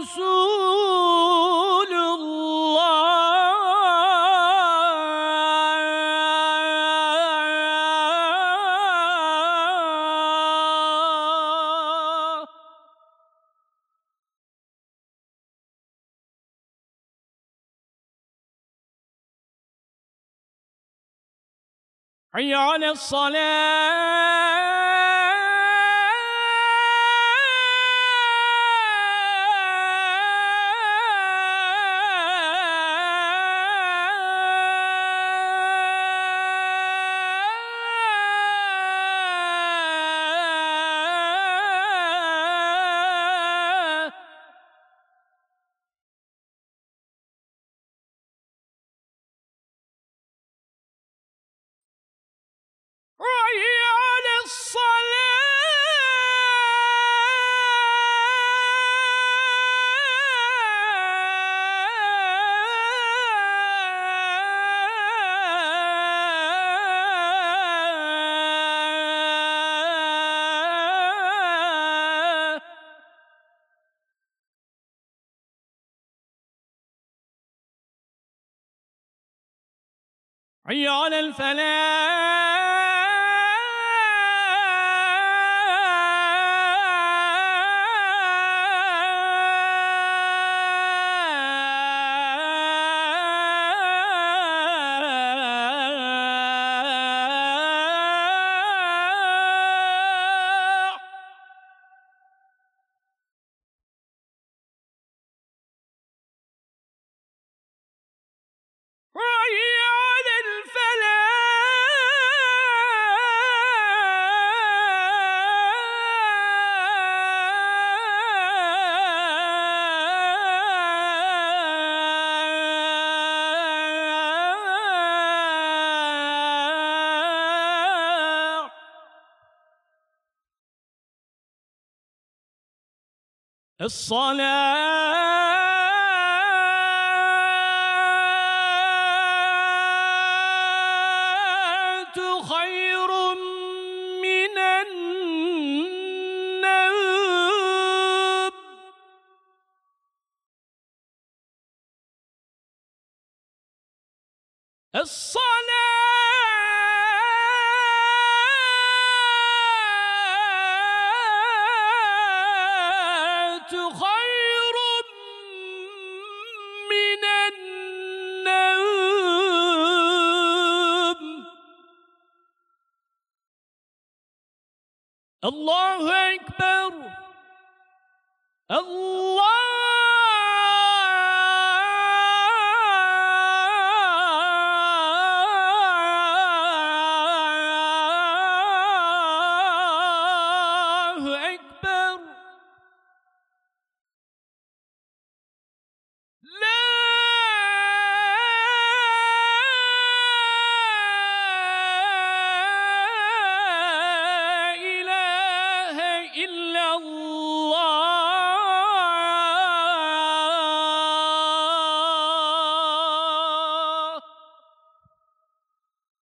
رسول الله. حي على الصلاة. حي على الفلاح. الصلاة خير من النوم. الصلاة الله أكبر. الله الله